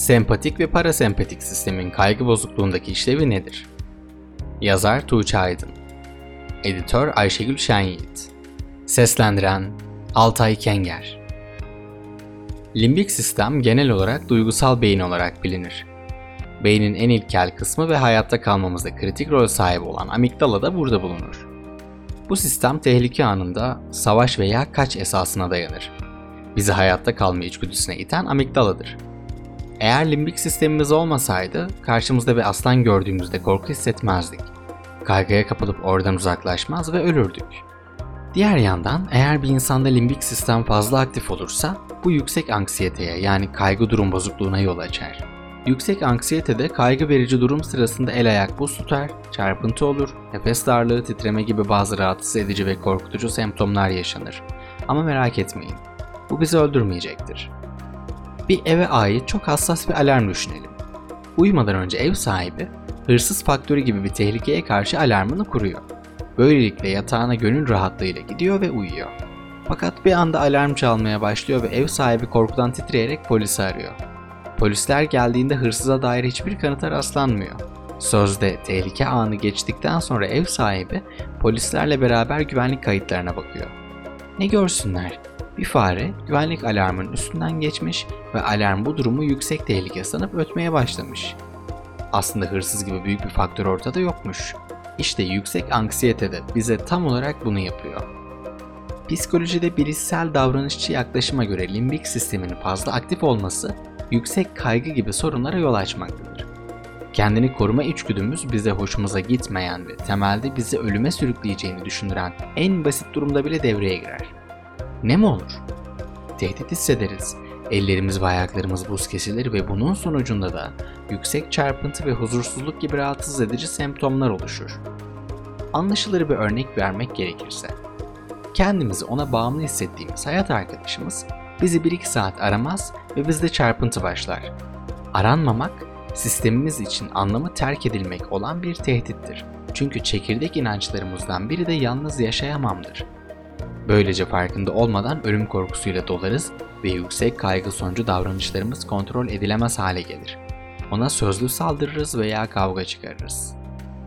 Sempatik ve parasempatik sistemin kaygı bozukluğundaki işlevi nedir? Yazar Tuğçe Aydın Editör Ayşegül Şenyiğit Seslendiren Altay Kenger Limbik sistem genel olarak duygusal beyin olarak bilinir. Beynin en ilkel kısmı ve hayatta kalmamızda kritik rol sahibi olan amigdala da burada bulunur. Bu sistem tehlike anında savaş veya kaç esasına dayanır. Bizi hayatta kalma içgüdüsüne iten amigdaladır. Eğer limbik sistemimiz olmasaydı karşımızda bir aslan gördüğümüzde korku hissetmezdik. Kaygıya kapılıp oradan uzaklaşmaz ve ölürdük. Diğer yandan eğer bir insanda limbik sistem fazla aktif olursa bu yüksek anksiyeteye yani kaygı durum bozukluğuna yol açar. Yüksek anksiyetede kaygı verici durum sırasında el ayak buz tutar, çarpıntı olur, nefes darlığı, titreme gibi bazı rahatsız edici ve korkutucu semptomlar yaşanır. Ama merak etmeyin, bu bizi öldürmeyecektir. Bir eve ait çok hassas bir alarm düşünelim. Uyumadan önce ev sahibi, hırsız faktörü gibi bir tehlikeye karşı alarmını kuruyor. Böylelikle yatağına gönül rahatlığıyla gidiyor ve uyuyor. Fakat bir anda alarm çalmaya başlıyor ve ev sahibi korkudan titreyerek polisi arıyor. Polisler geldiğinde hırsıza dair hiçbir kanıta rastlanmıyor. Sözde tehlike anı geçtikten sonra ev sahibi polislerle beraber güvenlik kayıtlarına bakıyor. Ne görsünler? Bir fare güvenlik alarmının üstünden geçmiş ve alarm bu durumu yüksek tehlike sanıp ötmeye başlamış. Aslında hırsız gibi büyük bir faktör ortada yokmuş. İşte yüksek anksiyete de bize tam olarak bunu yapıyor. Psikolojide bilişsel davranışçı yaklaşıma göre limbik sistemin fazla aktif olması yüksek kaygı gibi sorunlara yol açmaktadır. Kendini koruma içgüdümüz bize hoşumuza gitmeyen ve temelde bizi ölüme sürükleyeceğini düşündüren en basit durumda bile devreye girer. Ne mi olur? Tehdit hissederiz. Ellerimiz ve ayaklarımız buz kesilir ve bunun sonucunda da yüksek çarpıntı ve huzursuzluk gibi rahatsız edici semptomlar oluşur. Anlaşılır bir örnek vermek gerekirse, kendimizi ona bağımlı hissettiğimiz hayat arkadaşımız bizi 1-2 saat aramaz ve bizde çarpıntı başlar. Aranmamak, sistemimiz için anlamı terk edilmek olan bir tehdittir. Çünkü çekirdek inançlarımızdan biri de yalnız yaşayamamdır. Böylece farkında olmadan ölüm korkusuyla dolarız ve yüksek kaygı sonucu davranışlarımız kontrol edilemez hale gelir. Ona sözlü saldırırız veya kavga çıkarırız.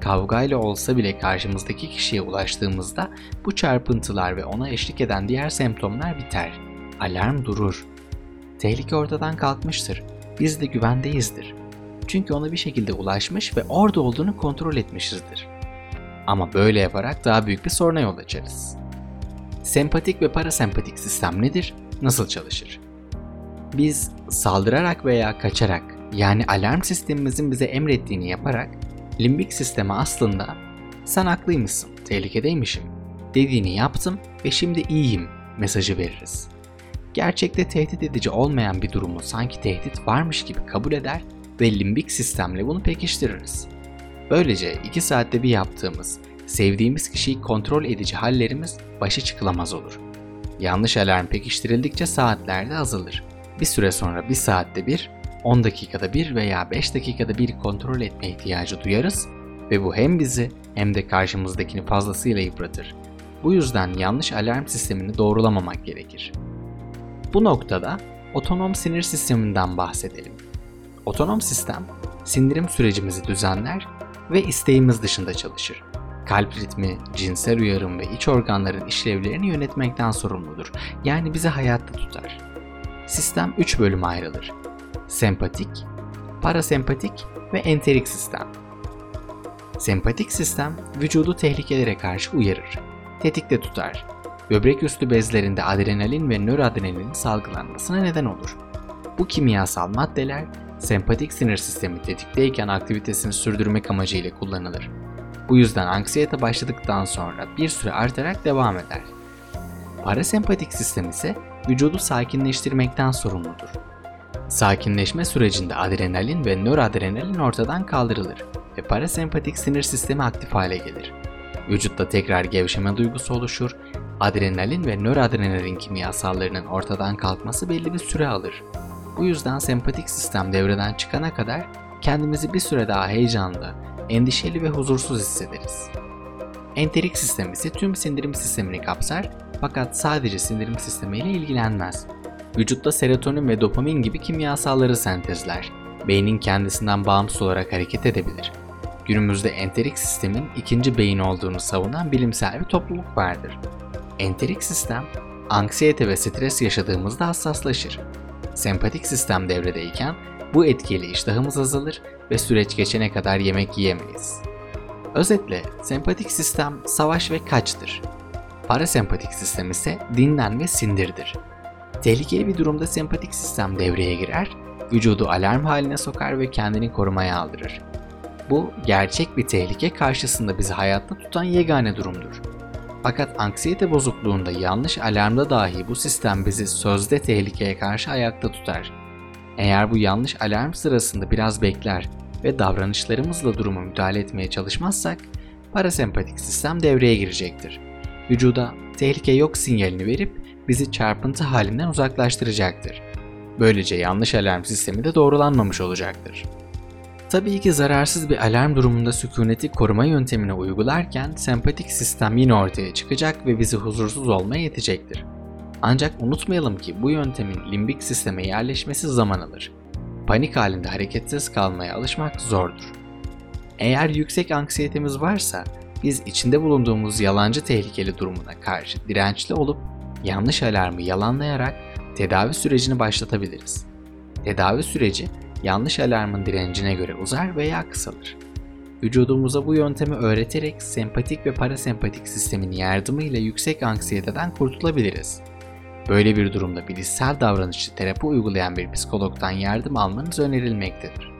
Kavgayla olsa bile karşımızdaki kişiye ulaştığımızda bu çarpıntılar ve ona eşlik eden diğer semptomlar biter. Alarm durur. Tehlike ortadan kalkmıştır. Biz de güvendeyizdir. Çünkü ona bir şekilde ulaşmış ve orada olduğunu kontrol etmişizdir. Ama böyle yaparak daha büyük bir soruna yol açarız. Sempatik ve parasempatik sistem nedir? Nasıl çalışır? Biz saldırarak veya kaçarak yani alarm sistemimizin bize emrettiğini yaparak limbik sisteme aslında sen haklıymışsın, tehlikedeymişim dediğini yaptım ve şimdi iyiyim mesajı veririz. Gerçekte tehdit edici olmayan bir durumu sanki tehdit varmış gibi kabul eder ve limbik sistemle bunu pekiştiririz. Böylece 2 saatte bir yaptığımız, sevdiğimiz kişiyi kontrol edici hallerimiz başa çıkılamaz olur. Yanlış alarm pekiştirildikçe saatlerde azalır. Bir süre sonra bir saatte bir, 10 dakikada bir veya 5 dakikada bir kontrol etme ihtiyacı duyarız ve bu hem bizi hem de karşımızdakini fazlasıyla yıpratır. Bu yüzden yanlış alarm sistemini doğrulamamak gerekir. Bu noktada otonom sinir sisteminden bahsedelim. Otonom sistem, sindirim sürecimizi düzenler ve isteğimiz dışında çalışır. Kalp ritmi, cinsel uyarım ve iç organların işlevlerini yönetmekten sorumludur. Yani bizi hayatta tutar. Sistem 3 bölüme ayrılır. Sempatik, parasempatik ve enterik sistem. Sempatik sistem vücudu tehlikelere karşı uyarır, tetikte tutar. Böbrek üstü bezlerinde adrenalin ve nöradrenalin salgılanmasına neden olur. Bu kimyasal maddeler sempatik sinir sistemi tetikteyken aktivitesini sürdürmek amacıyla kullanılır. Bu yüzden anksiyete başladıktan sonra bir süre artarak devam eder. Parasempatik sistem ise vücudu sakinleştirmekten sorumludur. Sakinleşme sürecinde adrenalin ve nöradrenalin ortadan kaldırılır ve parasempatik sinir sistemi aktif hale gelir. Vücutta tekrar gevşeme duygusu oluşur, adrenalin ve nöradrenalin kimyasallarının ortadan kalkması belli bir süre alır. Bu yüzden sempatik sistem devreden çıkana kadar kendimizi bir süre daha heyecanlı, endişeli ve huzursuz hissederiz. Enterik sistem ise tüm sindirim sistemini kapsar fakat sadece sindirim sistemiyle ilgilenmez. Vücutta serotonin ve dopamin gibi kimyasalları sentezler. beynin kendisinden bağımsız olarak hareket edebilir. Günümüzde enterik sistemin ikinci beyin olduğunu savunan bilimsel bir topluluk vardır. Enterik sistem, anksiyete ve stres yaşadığımızda hassaslaşır. Sempatik sistem devredeyken bu etkiyle iştahımız azalır ve süreç geçene kadar yemek yiyemeyiz. Özetle sempatik sistem savaş ve kaçtır. Parasempatik sistem ise dinlen ve sindirdir. Tehlikeli bir durumda sempatik sistem devreye girer, vücudu alarm haline sokar ve kendini korumaya aldırır. Bu gerçek bir tehlike karşısında bizi hayatta tutan yegane durumdur. Fakat anksiyete bozukluğunda yanlış alarmda dahi bu sistem bizi sözde tehlikeye karşı ayakta tutar. Eğer bu yanlış alarm sırasında biraz bekler ve davranışlarımızla duruma müdahale etmeye çalışmazsak parasempatik sistem devreye girecektir. Vücuda tehlike yok sinyalini verip bizi çarpıntı halinden uzaklaştıracaktır. Böylece yanlış alarm sistemi de doğrulanmamış olacaktır. Tabii ki zararsız bir alarm durumunda sükuneti koruma yöntemini uygularken sempatik sistem yine ortaya çıkacak ve bizi huzursuz olmaya yetecektir. Ancak unutmayalım ki bu yöntemin limbik sisteme yerleşmesi zaman alır. Panik halinde hareketsiz kalmaya alışmak zordur. Eğer yüksek anksiyetemiz varsa biz içinde bulunduğumuz yalancı tehlikeli durumuna karşı dirençli olup yanlış alarmı yalanlayarak tedavi sürecini başlatabiliriz. Tedavi süreci yanlış alarmın direncine göre uzar veya kısalır. Vücudumuza bu yöntemi öğreterek sempatik ve parasempatik sistemin yardımıyla yüksek anksiyeteden kurtulabiliriz. Böyle bir durumda bilişsel davranışçı terapi uygulayan bir psikologdan yardım almanız önerilmektedir.